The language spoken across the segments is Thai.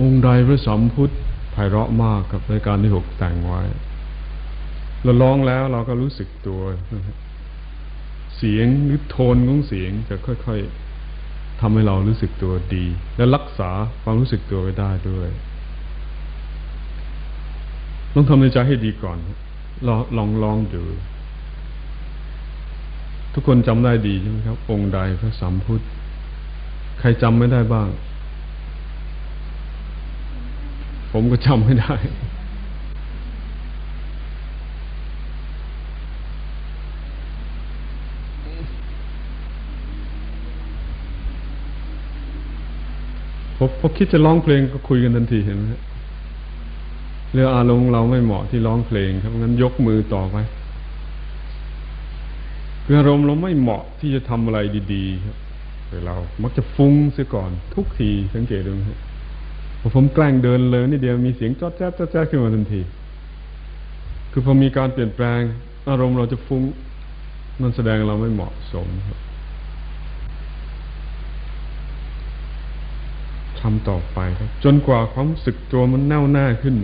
องค์ใดพระสัมพุทธไพเราะมากกับรายการที่หกแต่งไว้ เราร้องแล้วเราก็รู้สึกตัว เสียงหรือโทนของเสียงจะค่อยๆทำให้เรารู้สึกตัวดี และรักษาความรู้สึกตัวไว้ได้ด้วยต้องทำในใจให้ดีก่อนลองลองลองดู ทุกคนจำได้ดีใช่ไหมครับ องค์ใดพระสัมพุทธ ใครจำไม่ได้บ้าง ผมก็จำไม่ได้พอพอคิดจะร้องเพลงก็คุยกันทันทีเห็นไหมเรืออารมณ์เราไม่เหมาะที่ร้องเพลงครับงั้นยกมือต่อไปคืออารมณ์เราไม่เหมาะที่จะทำอะไรดี ๆ ครับแต่เรามักจะฟุ้งเสียก่อนทุกทีสังเกตดูไหม อผมแกล้งเดินเลยนี่เดียวมีเสียงจอดแจ๊บจอดแจ๊บขึ้นมาทันที คือพอมีการเปลี่ยนแปลง อารมณ์เราจะฟุ้งนั่นแสดงเราไม่เหมาะสมทำต่อไปครับ จนกว่าความสึกตัวมันแน่วแน่ขึ้น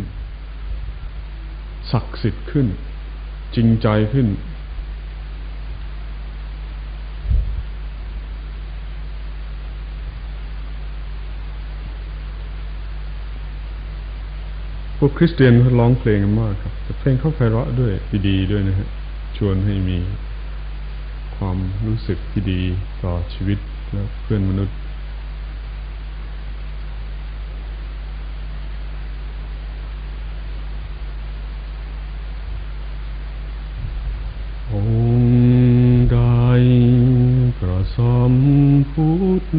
ศักดิ์สิทธิ์ขึ้น จริงใจขึ้น วกคริสเตียนเขาร้องเพลงกันมากครับแต่เพลงเขาไพเราะด้วยดีๆด้วยนะฮะชวนให้มีความรู้สึกที่ดีต่อชีวิตและเพื่อนมนุษย์ องค์ใดพระสมพุทธ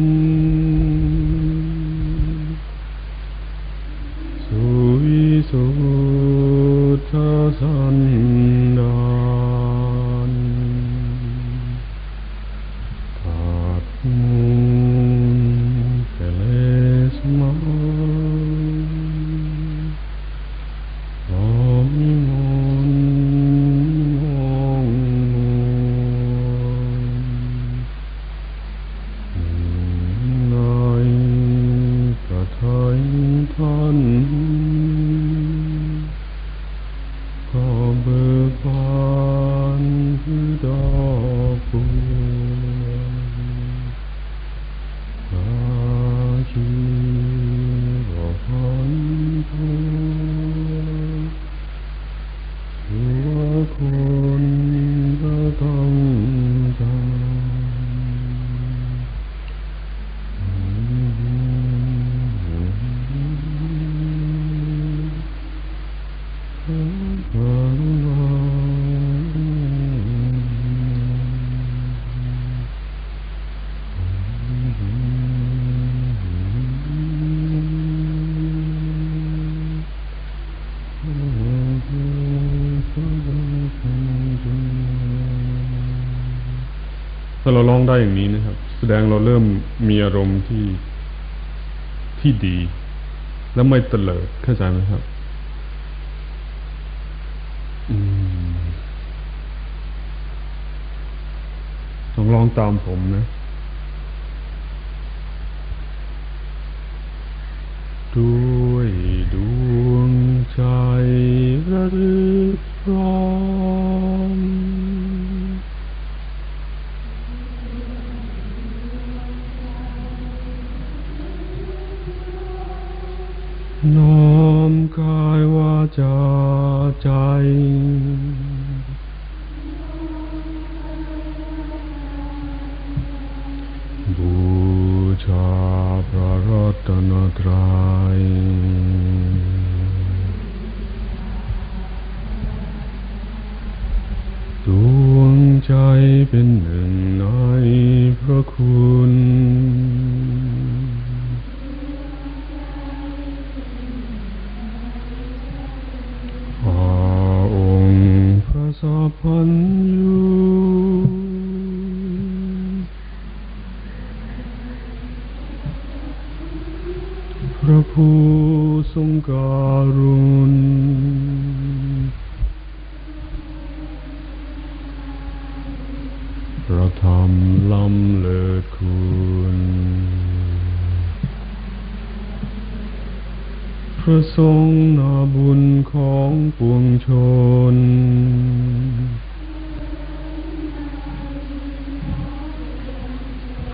เราร้องได้อย่างนี้นะครับ แสดงเราเริ่มมีอารมณ์ที่ที่ดี และไม่เตลิดเข้าใจไหมครับ อืมลองลองตามผมนะด้วยด ระสัพพัญญูพระผู้ทรงการุณพระธรรมล้ำเลิศคุณ พระทรงนาบุญของปวงชน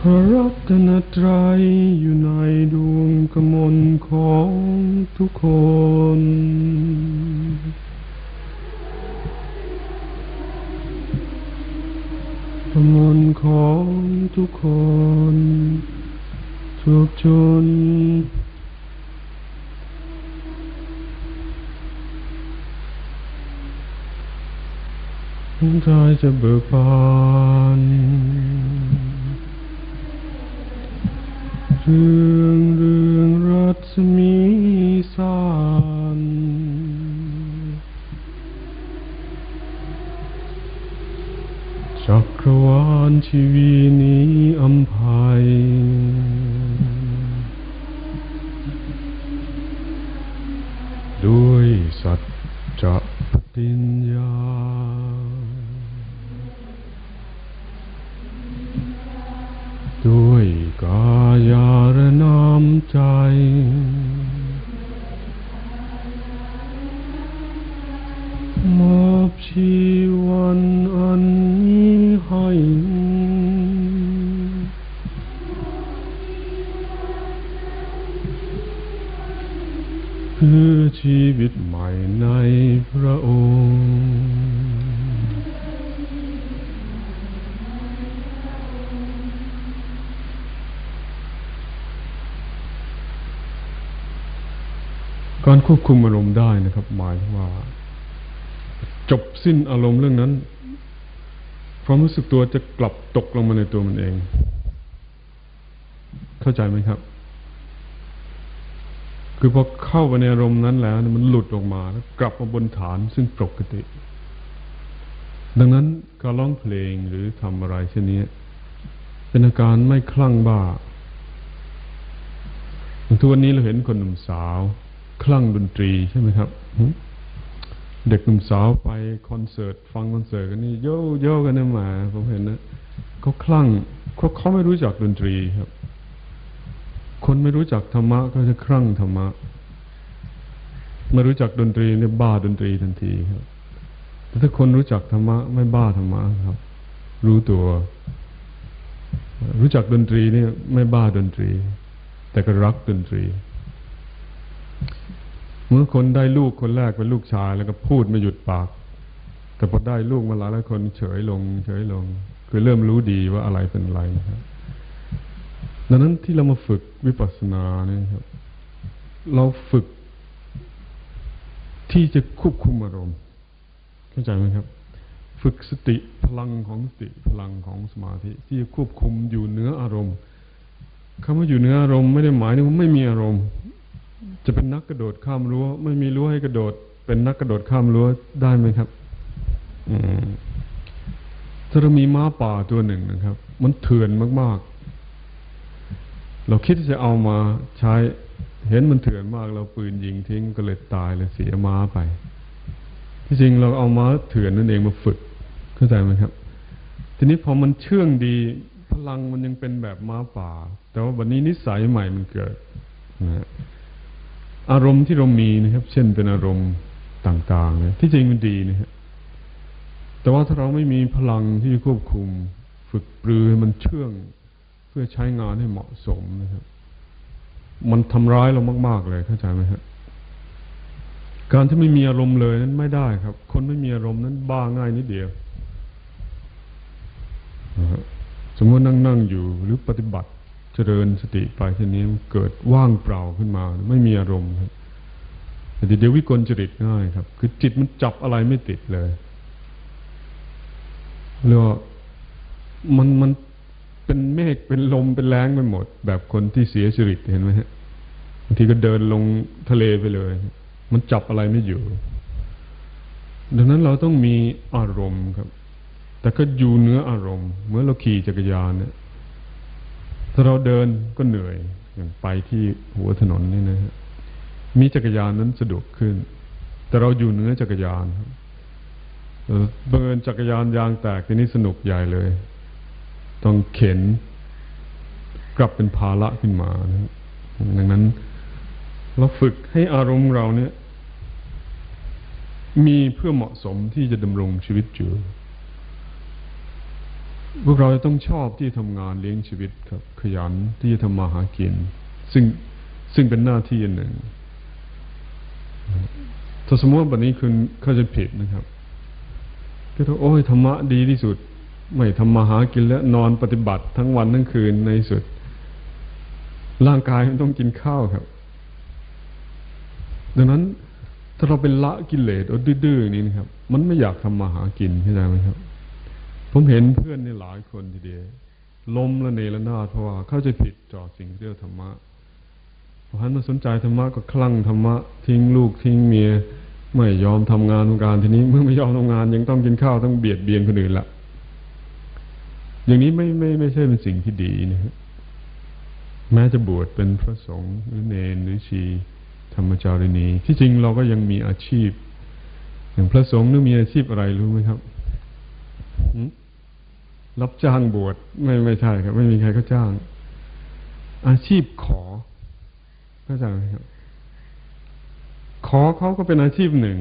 พระรัตนตรัยอยู่ในดวงกมลของทุกคน กมลของทุกคน ทุกชนใจจะเบิกบาน เรื่องเรื่องรัศมีสานจักรวาลชีวีนี้อัมภัย ชีวันอันนี้ให้เพื่อชีวิตใหม่ในพระองค์ การควบคุมอารมณ์ได้นะครับ หมายว่า จบสิ้นอารมณ์เรื่องนั้นความรู้สึกตัวจะกลับตกลงมาในตัวมันเอง เข้าใจไหมครับ คือพอเข้าไปในอารมณ์นั้นแล้ว มันหลุดออกมาแล้วกลับมาบนฐานซึ่งปกติ ดังนั้นการร้องเพลงหรือทำอะไรเช่นนี้เป็นอาการไม่คลั่งบ้าทุกวันนี้เราเห็นคนหนุ่มสาว คลั่งดนตรีใช่ไหมครับ เด็กหนุ่มสาวไปคอนเสิร์ตฟังคอนเสิร์ตกันนี่โย่โย่กันนะมา ผมเห็นนะเขาคลั่งเขาเขาไม่รู้จักดนตรีครับ คนไม่รู้จักธรรมะก็จะคลั่งธรรมะไม่รู้จักดนตรีเนี่ยบ้าดนตรีทันทีครับแต่ถ้าคนรู้จักธรรมะไม่บ้าธรรมะครับ รู้ตัว รู้จักดนตรีเนี่ยไม่บ้าดนตรี แต่ก็รักดนตรี เมื่อคนได้ลูกคนแรกเป็นลูกชายแล้วก็พูดไม่หยุดปาก แต่พอได้ลูกมาหลายหลายคนเฉยลง เฉยลง คือเริ่มรู้ดีว่าอะไรเป็นอะไรนะครับดังนั้นที่เรามาฝึกวิปัสสนาเนี่ยครับ เราฝึกที่จะควบคุมอารมณ์เข้าใจไหมครับ ฝึกสติพลังของสติพลังของสมาธิ ที่จะควบคุมอยู่เหนืออารมณ์คำว่าอยู่เหนืออารมณ์ไม่ได้หมายถึงว่าไม่มีอารมณ์ จะเป็นนักกระโดดข้ามรั้ว ไม่มีรั้วให้กระโดด เป็นนักกระโดดข้ามรั้วได้ไหมครับถ้าเรามีม้าป่าตัวหนึ่งนะครับ มันเถื่อนมาก ๆ เราคิดจะเอามาใช้ เห็นมันเถื่อนมาก เราปืนยิงทิ้งก็เลยตายเลยเสียม้าไป ที่จริงเราเอาม้าเถื่อนนั่นเองมาฝึกเข้าใจไหมครับ ทีนี้พอมันเชื่องดีพลังมันยังเป็นแบบม้าป่า แต่ว่าวันนี้นิสัยใหม่มันเกิดนะ อารมณ์ที่เรามีนะครับ เช่นเป็นอารมณ์ต่างๆเนี่ยที่จริงมันดีนะครับแต่ว่าถ้าเราไม่มีพลังที่จะควบคุม ฝึกปรือให้มันเชื่อง เพื่อใช้งานให้เหมาะสมนะครับ มันทำร้ายเรามาก ๆ เลยเข้าใจไหมครับการที่ไม่มีอารมณ์เลยนั้นไม่ได้ครับ คนไม่มีอารมณ์นั้นบ้าง่ายนิดเดียวสมมตินั่งนั่งอยู่หรือปฏิบัติ ริญสติไปทีนี้เกิดว่างเปล่าขึ้นมา ไม่มีอารมณ์แต่เดี๋ยววิกลจริตง่ายครับ คือจิตมันจับอะไรไม่ติดเลยเรียกว่ามันมันเป็นเมฆเป็นลมเป็นแรงไปหมด แบบคนที่เสียจริตเห็นไหมฮะบางทีก็เดินลงทะเลไปเลย มันจับอะไรไม่อยู่ ดังนั้นเราต้องมีอารมณ์ครับ แต่ก็อยู่เนื้ออารมณ์ เมื่อเราขี่จักรยานเนี่ย ถ้าเราเดินก็เหนื่อยอย่างไปที่หัวถนนนี่นะฮะมีจักรยานนั้นสะดวกขึ้น แต่เราอยู่เหนือจักรยานบังเอิญจักรยานยางแตกทีนี้สนุกใหญ่เลย ต้องเข็น กลับเป็นภาระขึ้นมานะดังนั้น เราฝึกให้อารมณ์เราเนี่ย มีเพื่อเหมาะสมที่จะดำรงชีวิตอยู่ พวกเราต้องชอบที่ทำงานเลี้ยงชีวิตครับ ขยันที่จะทำมาหากิน ซึ่งซึ่งเป็นหน้าที่อันหนึ่ง ถ้าสมมติวันนี้คุณเข้าใจผิดนะครับก็ต้องโอ้ยธรรมะดีที่สุด ไม่ทำมาหากินแล้วนอนปฏิบัติทั้งวันทั้งคืนในสุด ร่างกายมันต้องกินข้าวครับ ดังนั้นถ้าเราเป็นละกิเลสดื้อๆนี่นะครับ มันไม่อยากทำมาหากินเข้าใจไหมครับ ผมเห็นเพื่อนในหลายคนทีเดียวล้มละเนระนาดเพราะว่าเข้าใจผิดต่อสิ่งเรื่องธรรมะพอหันมาสนใจธรรมะก็คลั่งธรรมะ ทิ้งลูกทิ้งเมียไม่ยอมทำงานทำการทีนี้เมื่อไม่ยอมทำงาน ยังต้องกินข้าวต้องเบียดเบียนคนอื่นละอย่างนี้ไม่ไม่ไม่ใช่เป็นสิ่งที่ดีนะครับแม้จะบวชเป็นพระสงฆ์หรือเนนหรือชีธรรมจารีนีที่จริงเราก็ยังมีอาชีพ อย่างพระสงฆ์นึกมีอาชีพอะไรรู้ไหมครับ รับจ้างบวชไม่ไม่ใช่ครับ ไม่มีใครเขาจ้าง อาชีพขอเข้าใจไหมครับ ขอเขาก็เป็นอาชีพหนึ่ง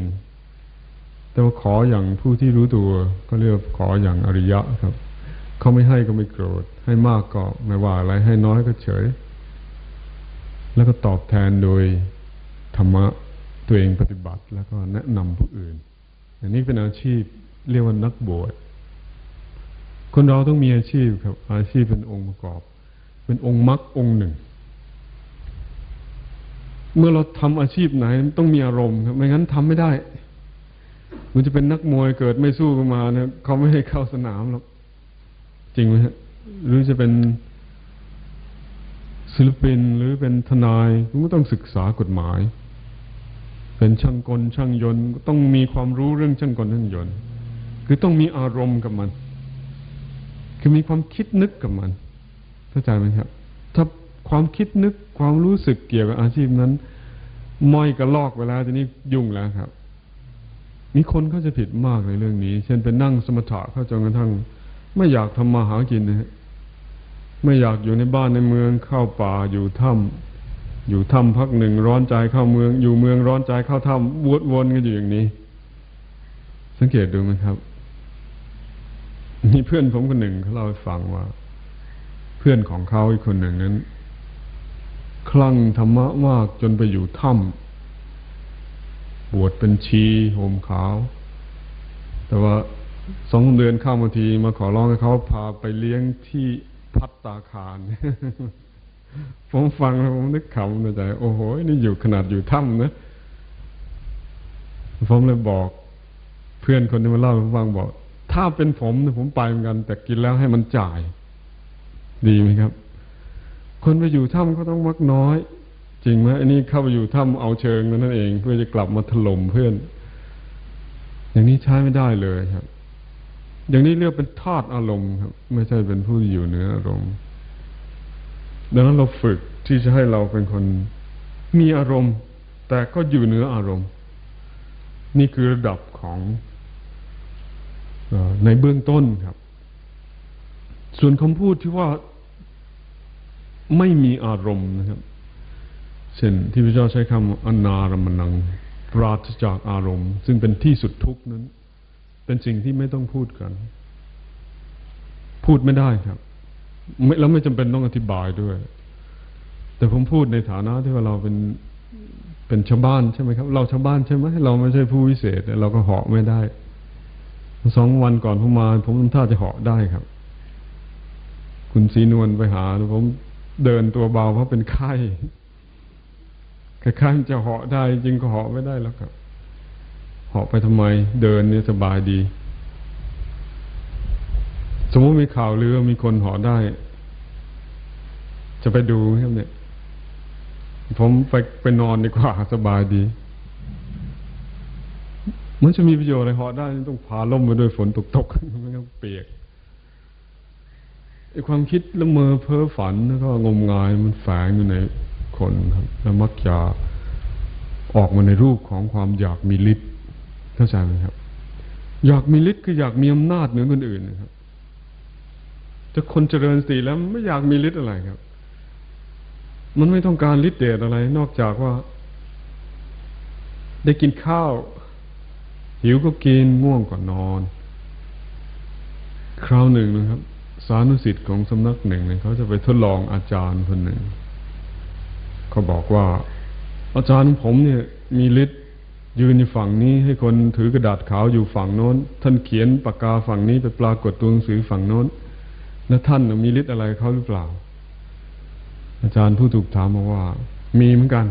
แต่ว่าขออย่างผู้ที่รู้ตัว ก็เรียกขออย่างอริยะครับเขาไม่ให้ก็ไม่โกรธ ให้มากก็ไม่ว่าอะไร ให้น้อยก็เฉย แล้วก็ตอบแทนโดยธรรมะตัวเองปฏิบัติ แล้วก็แนะนำผู้อื่น อันนี้เป็นอาชีพเรียกว่านักบวช คนเราต้องมีอาชีพครับ อาชีพเป็นองค์ประกอบ เป็นองค์มรรคองค์หนึ่ง เมื่อเราทำอาชีพไหนต้องมีอารมณ์ครับไม่งั้นทำไม่ได้ มันจะเป็นนักมวยเกิดไม่สู้กันมาเนี่ยเขาไม่ให้เข้าสนามหรอกจริงไหมฮะหรือจะเป็นศิลปินหรือเป็นทนายก็ต้องศึกษากฎหมาย เป็นช่างกลช่างยนต์ต้องมีความรู้เรื่องช่างกลช่างยนต์ คือต้องมีอารมณ์กับมัน คือมีความคิดนึกกับมันเข้าใจไหมครับ ถ้าความคิดนึกความรู้สึกเกี่ยวกับอาชีพนั้นม้อยกระลอกเวลาทีนี้ยุ่งแล้วครับ มีคนเข้าจะผิดมากในเรื่องนี้ เช่นเป็นนั่งสมถะเข้าจนกระทั่ง ไม่อยากทำมาหากินนะฮะไม่อยากอยู่ในบ้านในเมืองเข้าป่าอยู่ถ้ำอยู่ถ้ำพักหนึ่งร้อนใจเข้าเมือง อยู่เมืองร้อนใจเข้าถ้ำวนวนกันอยู่อย่างนี้ สังเกตดูไหมครับ มีเพื่อนผมคนหนึ่งเขาเล่าให้ฟังว่า เพื่อนของเขาอีกคนหนึ่งนั้น คลั่งธรรมะมากจนไปอยู่ถ้ำบวชเป็นชีห่มขาว แต่ว่าสองเดือนข้ามาทีมาขอร้องให้เขาพาไปเลี้ยงที่พัตตาคาร ผมฟังแล้วผมนึกขำในใจ โอ้โห นี่อยู่ขนาดอยู่ถ้ำนะ ผมเลยบอก เพื่อนคนที่มาเล่าผมฟังบอก ถ้าเป็นผมผมไปเหมือนกัน แต่กินแล้วให้มันจ่าย ดีไหมครับ คนไปอยู่ถ้ำเขาต้องมักน้อย จริงไหมอันนี้เข้าไปอยู่ถ้ำเอาเชิงนั่นเอง เพื่อจะกลับมาถล่มเพื่อน อย่างนี้ใช้ไม่ได้เลยครับ อย่างนี้เรียกเป็นธาตุอารมณ์ครับ ไม่ใช่เป็นผู้อยู่เหนืออารมณ์ดังนั้นเราฝึกที่จะให้เราเป็นคนมีอารมณ์ แต่ก็อยู่เหนืออารมณ์ นี่คือระดับของ ในเบื้องต้นครับ ส่วนคำพูดที่ว่าไม่มีอารมณ์นะครับ เช่นที่พระเจ้าใช้คำอนารมณังปราศจากอารมณ์ ซึ่งเป็นที่สุดทุกนั้น เป็นสิ่งที่ไม่ต้องพูดกัน พูดไม่ได้ครับแล้วไม่จำเป็นต้องอธิบายด้วย แต่ผมพูดในฐานะที่ว่าเราเป็นเป็นชาวบ้านใช่ไหมครับ เราชาวบ้านใช่ไหมเราไม่ใช่ผู้วิเศษเราก็เหาะไม่ได้ สองวันก่อนผมมา ผมทำท่าจะเหาะได้ครับ คุณสีนวลไปหาผมเดินตัวเบาเพราะเป็นไข้คล้ายๆจะเหาะได้จริงก็เหาะไม่ได้แล้วครับเหาะไปทำไม เดินเนี่ยสบายดี สมมติมีข่าวเรือมีคนเหาะได้ จะไปดูครับเนี่ย ผมไปไปนอนดีกว่าสบายดี มันจะมีประโยชน์อะไรเหาะได้ต้องพาล่มมาด้วยฝนตกตกไม่งั้นเปียกไอ้ความคิดละเมอเพ้อฝันแล้วก็งมงายมันแฝงอยู่ในคนครับแล้วมักจะออกมาในรูปของความอยากมีฤทธิ์เข้าใจไหมครับ อยากมีฤทธิ์คืออยากมีอำนาจเหนือคนอื่นนะครับจะคนเจริญสติแล้วไม่อยากมีฤทธิ์อะไรครับ มันไม่ต้องการฤทธิ์เดชอะไร นอกจากว่า ได้กินข้าว หิวก็กินง่วงก็นอน คราวหนึ่งนะครับ สานุสิทธิ์ของสำนักหนึ่งเนี่ยเขาจะไปทดลองอาจารย์คนหนึ่ง เขาบอกว่า อาจารย์ผมเนี่ยมีฤทธิ์ยืนอยู่ฝั่งนี้ ให้คนถือกระดาษขาวอยู่ฝั่งโน้น ท่านเขียนปากกาฝั่งนี้ไปปรากฏตัวหนังสือฝั่งโน้นแล้วท่านมีฤทธิ์อะไรเขาหรือเปล่า อาจารย์ผู้ถูกถามบอกว่า มีเหมือนกัน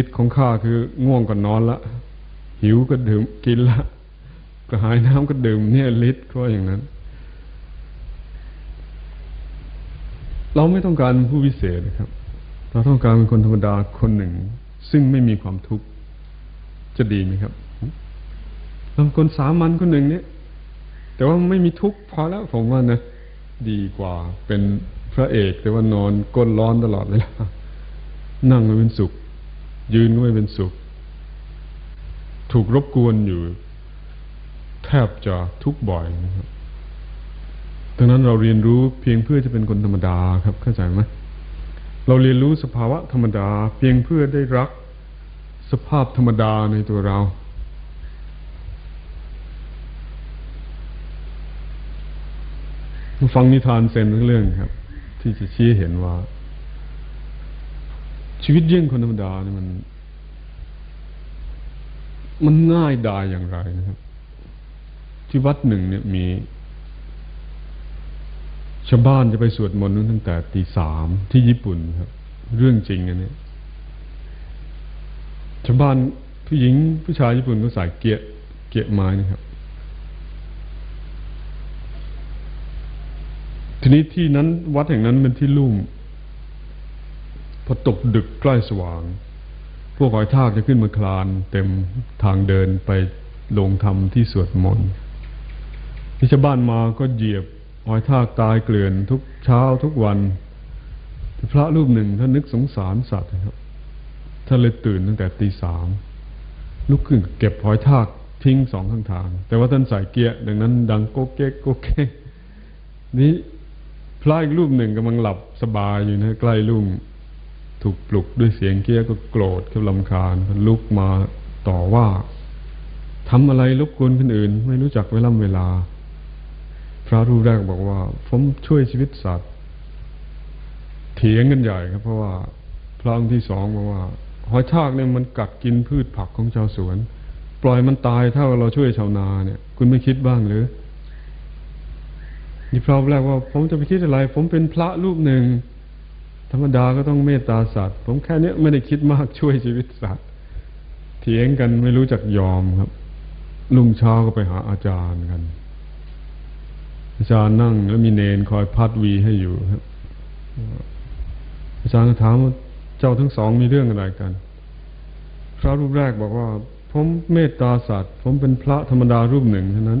ฤทธิ์ของข้าคือง่วงก็นอนละ หิวก็ดื่มกินละกระหายน้ำก็ดื่มเนี่ยฤทธิ์ก็อย่างนั้น เราไม่ต้องการผู้วิเศษนะครับ เราต้องการเป็นคนธรรมดาคนหนึ่ง ซึ่งไม่มีความทุกข์จะดีไหมครับเราคนสามัญคนหนึ่งเนี่ย แต่ว่าไม่มีทุกข์พอแล้วผมว่านะดีกว่าเป็นพระเอก แต่ว่านอนก้นร้อนตลอดเวลานั่งไม่เป็นสุข ยืนก็ไม่เป็นสุข ถูกรบกวนอยู่ แทบจะทุกบ่อยนะครับดังนั้นเราเรียนรู้เพียงเพื่อจะเป็นคนธรรมดาครับ เข้าใจไหมเราเรียนรู้สภาวะธรรมดา เพียงเพื่อได้รักสภาพธรรมดาในตัวเรา ฟังนิทานเซนเรื่องครับ ที่จะชี้เห็นว่า ชีวิตเยี่ยงคนธรรมดาเนี่ยมัน มันง่ายดายอย่างไรนะครับ ที่วัดหนึ่งเนี่ยมีชาวบ้านจะไปสวดมนต์นู้นตั้งแต่ตีสามที่ญี่ปุ่นครับ เรื่องจริงอันนี้ชาวบ้านผู้หญิงผู้ชายญี่ปุ่นก็ใส่เกียเกียไม้นะครับ ทีนี้ที่นั้นวัดแห่งนั้นเป็นที่ลุ่มพอตกดึกใกล้สว่าง พวกหอยทากจะขึ้นมาคลานเต็มทางเดินไปลงธรรมที่สวดมนต์ที่ชาวบ้านมาก็เหยียบหอยทากตายเกลื่อนทุกเช้าทุกวันพระรูปหนึ่งท่านนึกสงสารสัตว์ครับท่านเลยตื่นตั้งแต่ตีสามลุกขึ้นเก็บหอยทากทิ้งสองข้างทาง แต่ว่าท่านใส่เกียร์ดังนั้น ดังโก๊เก๊กโก๊กเก๊กนี้พระอีกรูปหนึ่งกำลังหลับสบายอยู่นะใกล้ลุ่ม ถูกปลุกด้วยเสียงเกี้ยก็โกรธก็ลำคาญลุกมาต่อว่าทำอะไรรบกวนคนอื่น ไม่รู้จักเวลาเวลา พระรูปแรกบอกว่าผมช่วยชีวิตสัตว์ เถียงกันใหญ่ครับ เพราะว่าพระองค์ที่สองบอกว่าหอยทากเนี่ยมันกัดกินพืชผักของชาวสวน ปล่อยมันตายถ้าเราช่วยชาวนาเนี่ย คุณไม่คิดบ้างหรือนี่พระแรกว่า ผมจะไปคิดอะไร ผมเป็นพระรูปหนึ่ง ธรรมดาก็ต้องเมตตาสัตว์ ผมแค่นี้ไม่ได้คิดมากช่วยชีวิตสัตว์เถียงกันไม่รู้จักยอมครับ ลุงเช้าก็ไปหาอาจารย์กัน อาจารย์นั่งแล้วมีเนนคอยพัดวีให้อยู่ครับ อาจารย์ก็ถามว่าเจ้าทั้งสองมีเรื่องอะไรกัน พระรูปแรกบอกว่า ผมเมตตาสัตว์ ผมเป็นพระธรรมดารูปหนึ่งเท่านั้น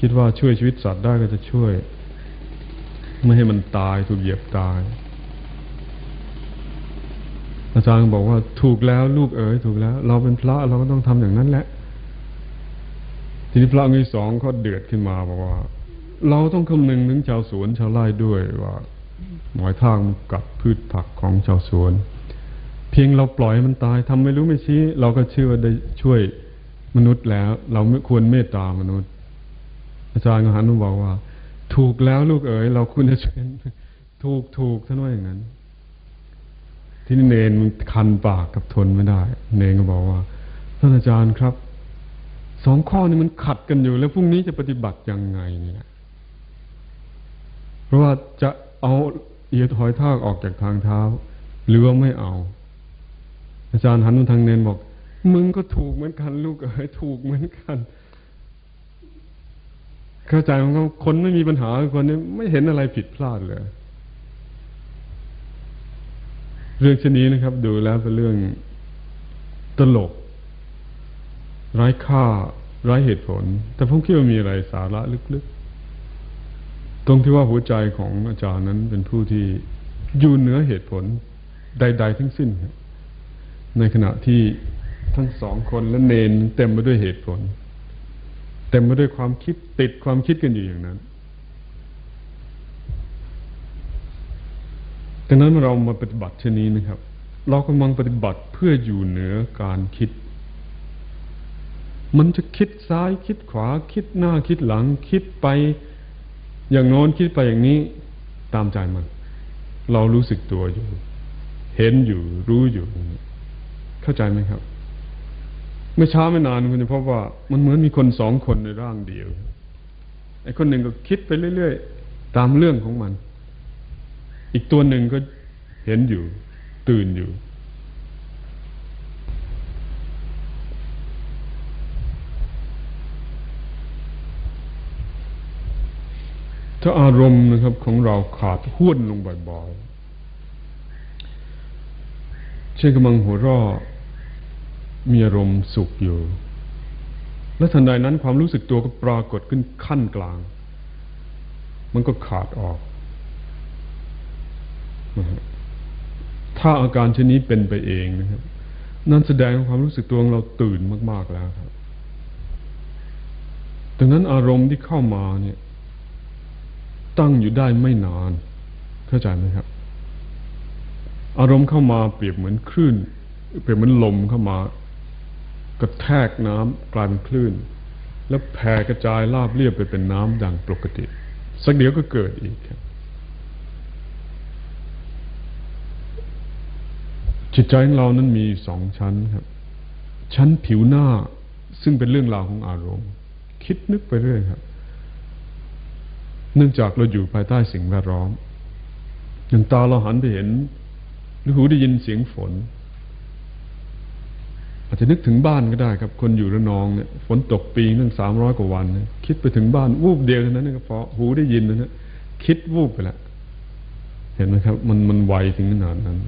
คิดว่าช่วยชีวิตสัตว์ได้ก็จะช่วย ไม่ให้มันตายถูกเหยียบตาย อาจารย์บอกว่าถูกแล้วลูกเอ๋ยถูกแล้ว เราเป็นพระเราก็ต้องทำอย่างนั้นแหละ ทีนี้พระองค์ที่สองเขาเดือดขึ้นมาบอกว่า เราต้องคำนึงถึงชาวสวนชาวไร่ด้วยว่าหมอยทางกับพืชผักของชาวสวน เพียงเราปล่อยมันตายทำไม่รู้ไม่ชี้ เราก็เชื่อว่าได้ช่วยมนุษย์แล้ว เราไม่ควรเมตตามนุษย์ อาจารย์ก็หันมาบอกว่า ถูกแล้วลูกเอ๋ยเราควรจะช่วยถูกถูกท่านว่าอย่างนั้น ที่นี่เนนมันคันปากกับทนไม่ได้ เนนก็บอกว่าท่านอาจารย์ครับสองข้อนี้มันขัดกันอยู่ แล้วพรุ่งนี้จะปฏิบัติยังไงเนี่ยเพราะว่าจะเอาเอียดหอยทากออกจากทางเท้า หรือว่าไม่เอา อาจารย์หันมาทางเนนบอก มึงก็ถูกเหมือนกัน ลูกเอ๋ยถูกเหมือนกันเข้าใจของเขาคนไม่มีปัญหาคนนี้ไม่เห็นอะไรผิดพลาดเลย เรื่องชนี้นะครับ ดูแล้วเป็นเรื่องตลกไร้ค่าไร้เหตุผล แต่ผมคิดว่ามีอะไรสาระลึกๆ ตรงที่ว่าหัวใจของอาจารย์นั้นเป็นผู้ที่อยู่เหนือเหตุผลใด ๆ ทั้งสิ้น ในขณะที่ทั้งสองคนและเนนเต็มไปด้วยเหตุผล เต็มไปด้วยความคิดติดความคิดกันอยู่อย่างนั้น ดังนั้นเรามาปฏิบัติเช่นนี้นะครับ เรากำลังปฏิบัติเพื่ออยู่เหนือการคิด มันจะคิดซ้ายคิดขวาคิดหน้าคิดหลัง คิดไป อย่างโน้นคิดไปอย่างนี้ตามใจมัน เรารู้สึกตัวอยู่ เห็นอยู่รู้อยู่ เข้าใจไหมครับไม่ช้าไม่นานคุณจะพบว่ามันเหมือนมีคนสองคนในร่างเดียวไอ้คนหนึ่งก็คิดไปเรื่อย ๆ ตามเรื่องของมัน อีกตัวหนึ่งก็เห็นอยู่ ตื่นอยู่ ถ้าอารมณ์นะครับของเราขาดห้วนลงบ่อยๆ เช่นกำลังหัวราะมีอารมณ์สุขอยู่ และทันใดนั้นความรู้สึกตัวก็ปรากฏขึ้นขั้นกลาง มันก็ขาดออก ถ้าอาการชนี้เป็นไปเองนะครับ นั่นแสดงความรู้สึกตัวของเราตื่นมาก ๆแล้วครับดังนั้นอารมณ์ที่เข้ามาเนี่ย ตั้งอยู่ได้ไม่นาน เข้าใจไหมครับ อารมณ์เข้ามาเปรียบเหมือนคลื่น เปรียบเหมือนลมเข้ามากระแทกน้ำกลายเป็นคลื่น แล้วแผ่กระจายราบเรียบไปเป็นน้ำดังปกติ สักเดี๋ยวก็เกิดอีกครับ จิตใจของเรานั้นมีสองชั้นครับ ชั้นผิวหน้าซึ่งเป็นเรื่องราวของอารมณ์ คิดนึกไปเรื่อยครับ เนื่องจากเราอยู่ภายใต้สิ่งแวดล้อม อย่างตาเราหันไปเห็น หรือหูได้ยินเสียงฝน อาจจะนึกถึงบ้านก็ได้ครับ คนอยู่ระนองเนี่ยฝนตกปีนึงสามร้อยกว่าวัน คิดไปถึงบ้านวูบเดียวเท่านั้นก็พอหูได้ยินนะคิดวูบไปแล้วเห็นไหมครับ มันมันไวถึงขนาดนั้น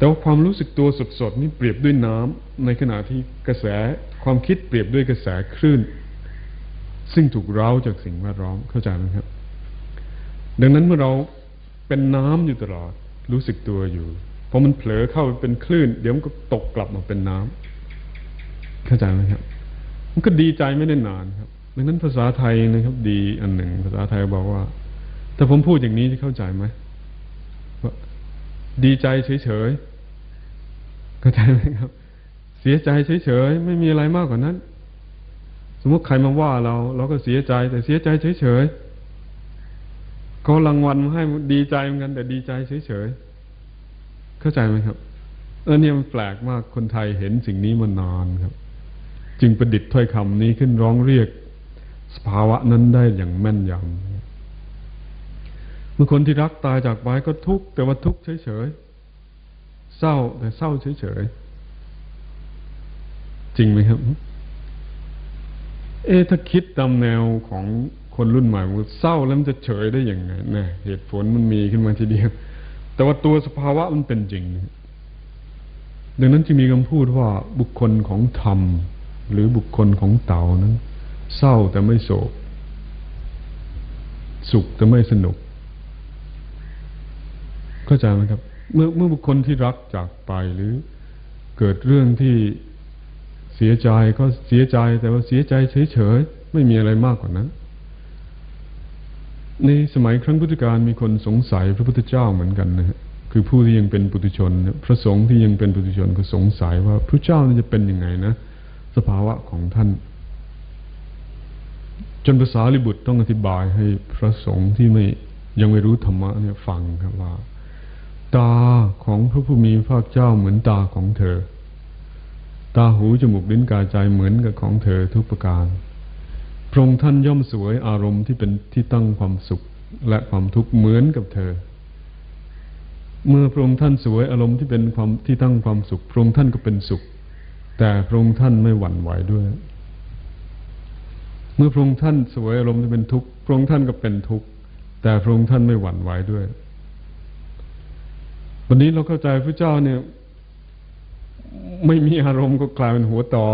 แต่ว่าความรู้สึกตัวสดๆนี่เปรียบด้วยน้ำในขณะที่กระแสความคิดเปรียบด้วยกระแสคลื่น ซึ่งถูกเร้าจากสิ่งแวดล้อมเข้าใจไหมครับ ดังนั้นเมื่อเราเป็นน้ำอยู่ตลอด รู้สึกตัวอยู่พอมันเผลอเข้าเป็นคลื่น เดี๋ยวมันก็ตกกลับมาเป็นน้ำเข้าใจไหมครับ มันก็ดีใจไม่ได้นานครับดังนั้นภาษาไทยนะครับ ดีอันหนึ่ง ภาษาไทยบอกว่า ถ้าผมพูดอย่างนี้จะเข้าใจไหมว่าดีใจเฉยๆ เข้าใจไหมครับ เสียใจเฉยๆไม่มีอะไรมากกว่านั้น สมมติใครมาว่าเรา เราก็เสียใจ แต่เสียใจเฉยๆก็รางวัลมาให้ดีใจเหมือนกันแต่ดีใจเฉยๆเข้าใจไหมครับเออเนี่ยมันแปลกมากคนไทยเห็นสิ่งนี้มานานครับ จึงประดิษฐ์ถ้อยคำนี้ขึ้นร้องเรียก สภาวะนั้นได้อย่างแม่นยำเมื่อคนที่รักตายจากไปก็ทุกข์แต่ว่าทุกข์เฉยๆ เศร้าแต่เศร้าเฉยๆ จริงไหมครับ เอ๊ถ้าคิดตามแนวของคนรุ่นใหม่ว่าเศร้าแล้วมันจะเฉยได้อย่างไงนะเหตุผลมันมีขึ้นมาทีเดียว แต่ว่าตัวสภาวะมันเป็นจริง ดังนั้นจึงมีคำพูดว่าบุคคลของธรรม หรือบุคคลของเต่านั้น เศร้าแต่ไม่โศก สุขแต่ไม่สนุก เข้าใจไหมครับ เมื่อเมื่อบุคคลที่รักจากไปหรือเกิดเรื่องที่เสียใจก็เสียใจแต่ว่าเสียใจเฉยๆไม่มีอะไรมากกว่านั้น ในสมัยครั้งพุทธกาลมีคนสงสัยพระพุทธเจ้าเหมือนกันนะฮะคือผู้ที่ยังเป็นปุถุชน พระสงฆ์ที่ยังเป็นปุถุชนก็สงสัยว่าพระเจ้าจะเป็นยังไงนะสภาวะของท่าน จนภาษาลิบุตรต้องอธิบายให้พระสงฆ์ที่ไม่ยังไม่รู้ธรรมะเนี่ยฟังครับว่า ตาของพระผู้มีพระเจ้าเหมือนตาของเธอ ตาหูจมูกลิ้นกายใจเหมือนกับของเธอทุกประการ พระองค์ท่านย่อมสวยอารมณ์ที่เป็นที่ตั้งความสุขและความทุกข์เหมือนกับเธอ เมื่อพระองค์ท่านสวยอารมณ์ที่เป็นความที่ตั้งความสุข พระองค์ท่านก็เป็นสุข แต่พระองค์ท่านไม่หวั่นไหวด้วย เมื่อพระองค์ท่านสวยอารมณ์ที่เป็นทุกข์ พระองค์ท่านก็เป็นทุกข์ แต่พระองค์ท่านไม่หวั่นไหวด้วย วันนี้เราเข้าใจพระเจ้าเนี่ย ไม่มีอารมณ์ก็กลายเป็นหัวต่อ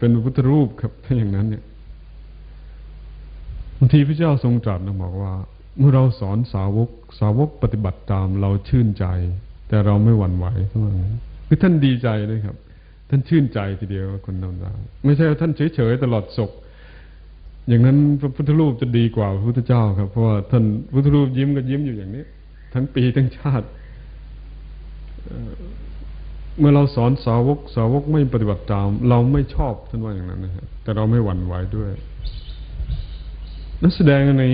เป็นพุทธรูปครับถ้าอย่างนั้นเนี่ยบางทีพระเจ้าทรงตรัสนะบอกว่า เมื่อเราสอนสาวกสาวกปฏิบัติตามเราชื่นใจ แต่เราไม่หวั่นไหวเท่านั้นคือท่านดีใจเลยครับ ท่านชื่นใจทีเดียวคนนั้นไม่ใช่ท่านเฉยๆตลอดศกอย่างนั้นพระพุทธรูปจะดีกว่าพระพุทธเจ้าครับ เพราะว่าท่านพุทธรูปยิ้มก็ยิ้มอยู่อย่างนี้ ทั้งปีทั้งชาติ เมื่อเราสอนสาวกสาวกไม่ปฏิบัติตาม เราไม่ชอบท่านว่าอย่างนั้นนะครับแต่เราไม่หวั่นไหวด้วย นักแสดงใน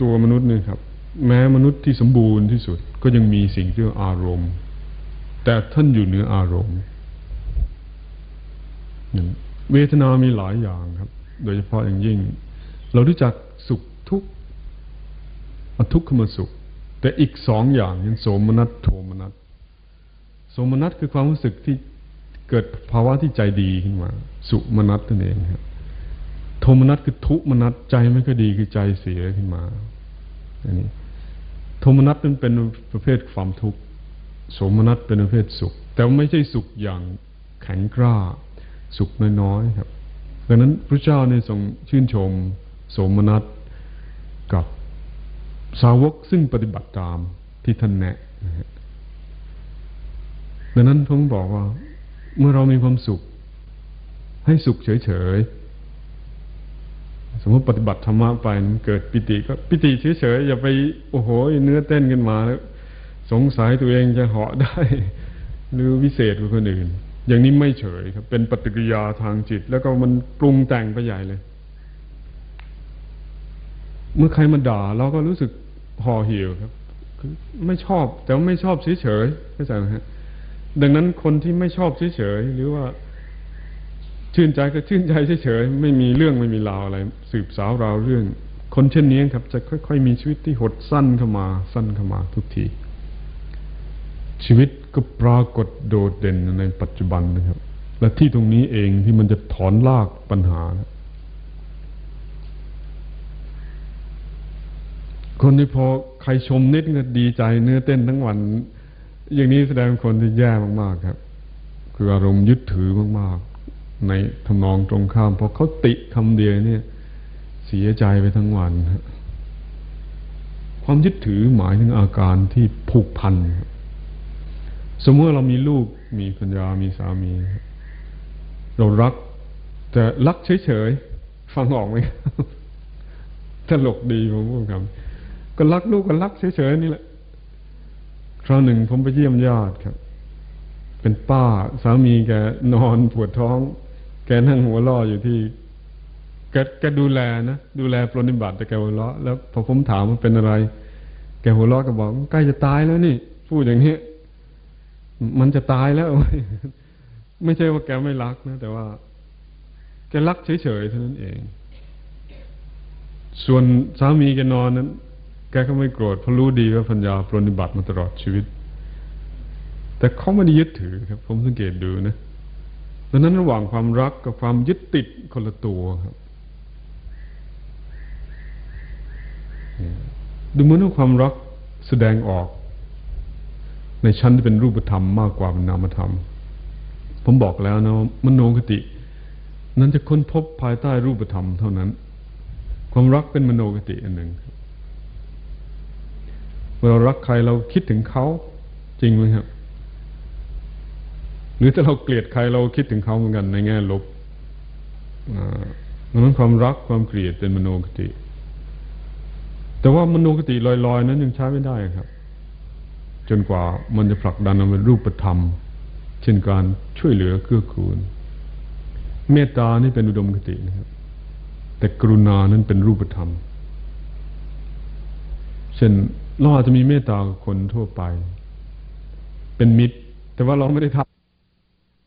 ตัวมนุษย์นี่ครับ แม้มนุษย์ที่สมบูรณ์ที่สุด ก็ยังมีสิ่งที่เรียกอารมณ์ แต่ท่านอยู่เหนืออารมณ์เวทนามีหลายอย่างครับ โดยเฉพาะอย่างยิ่ง เรารู้จักสุขทุกข์อทุกขมสุข แต่อีกสองอย่างยังโสมนัสโทมนัส สมนัสคือความรู้สึกที่เกิดภาวะที่ใจดีขึ้นมา สุมนัสนั่นเองครับโทมนัสคือทุมนัสใจไม่ค่อยดีคือใจเสียขึ้นมาอันนี้โทมนัสนั้นเป็นประเภทความทุกข์สมนัสเป็นประเภทสุข แต่ไม่ใช่สุขอย่างแข็งกร้า สุขน้อยๆครับดังนั้นพระเจ้าในทรงชื่นชม สมนัสกับสาวกซึ่งปฏิบัติตามที่ท่านแนะนะฮะ ดังนั้นผมบอกว่า เมื่อเรามีความสุข ให้สุขเฉยๆ สมมติปฏิบัติธรรมะไปมันเกิดปิติก็ปิติเฉยๆ อย่าไปโอ้โห เนื้อเต้นกันมาแล้ว สงสัยตัวเองจะเหาะได้ หรือวิเศษกว่าคนอื่น อย่างนี้ไม่เฉยครับ เป็นปฏิกิริยาทางจิต แล้วก็มันปรุงแต่งไปใหญ่เลย เมื่อใครมาด่า เราก็รู้สึกห่อเหี่ยวครับไม่ชอบแต่ไม่ชอบเฉยๆเข้าใจไหมฮะ ดังนั้นคนที่ไม่ชอบเฉยๆหรือว่า ชื่นใจก็ชื่นใจเฉยๆไม่มีเรื่องไม่มีราวอะไร สืบสาวราวเรื่อง คนเช่นนี้ครับ จะค่อย ๆ มีชีวิตที่หดสั้นเข้ามา สั้นเข้ามาทุกที ชีวิตก็ปรากฏโดดเด่นในปัจจุบันนะครับ และที่ตรงนี้เองที่มันจะถอนลากปัญหานะคนที่พอใครชมนิดก็ดีใจเนื้อเต้นทั้งวัน อย่างนี้แสดงคนที่แย่มากๆครับ คืออารมณ์ยึดถือมากๆ ในทำนองตรงข้าม พอเขาติคำเดียวเนี่ย เสียใจไปทั้งวันความยึดถือหมายถึงอาการที่ผูกพันสมมติเรามีลูกมีปัญญามีสามี เรารัก แต่รักเฉยๆฟังออกไหมตลกดีผมพูดคำก็รักลูกก็รักเฉยๆนี่แหละ คราวหนึ่งผมไปเยี่ยมญาติครับ เป็นป้าสามีแกนอนปวดท้อง แกนั่งหัวล่ออยู่ที่แกแกดูแลนะดูแลปรนิบัติแต่แกหัวเราะแล้วพอผมถามว่าเป็นอะไร แกหัวเราะก็บอกใกล้จะตายแล้วนี่ พูดอย่างนี้มันจะตายแล้ว ไม่ใช่ว่าแกไม่รักนะ แต่ว่า แกรักเฉยๆเท่านั้นเอง ส่วนสามีแกนอนนั้น แกก็ไม่โกรธเพราะรู้ดีว่าพัญญาปรนิบัติมาตลอดชีวิต แต่เขาไม่ได้ยึดถือครับ ผมสังเกตดูนะดังนั้นระหว่างความรักกับความยึดติดคนละตัวครับดูเหมือนว่าความรักแสดงออก ในชั้นที่เป็นรูปธรรมมากกว่าเป็นนามธรรม ผมบอกแล้วนะมโนคติ นั้นจะค้นพบภายใต้รูปธรรมเท่านั้น ความรักเป็นมโนคติอันหนึ่งมื่อ เรารักใครเราคิดถึงเขาจริงไหมครับ หรือถ้าเราเกลียดใครเราคิดถึงเขาเหมือนกันในแง่ลบดังนั้นความรักความเกลียดเป็นมโนคติ แต่ว่ามโนคติลอยๆ นั้นยังใช้ไม่ได้ครับ จนกว่ามันจะผลักดันเป็นรูปธรรม เช่นการช่วยเหลือเกื้อกูล เมตตานี่เป็นอุดมคตินะครับ แต่กรุณานั้นเป็นรูปธรรม เช่น เราอาจจะมีเมตตากับคนทั่วไป เป็นมิตร แต่ว่าเราไม่ได้ทำ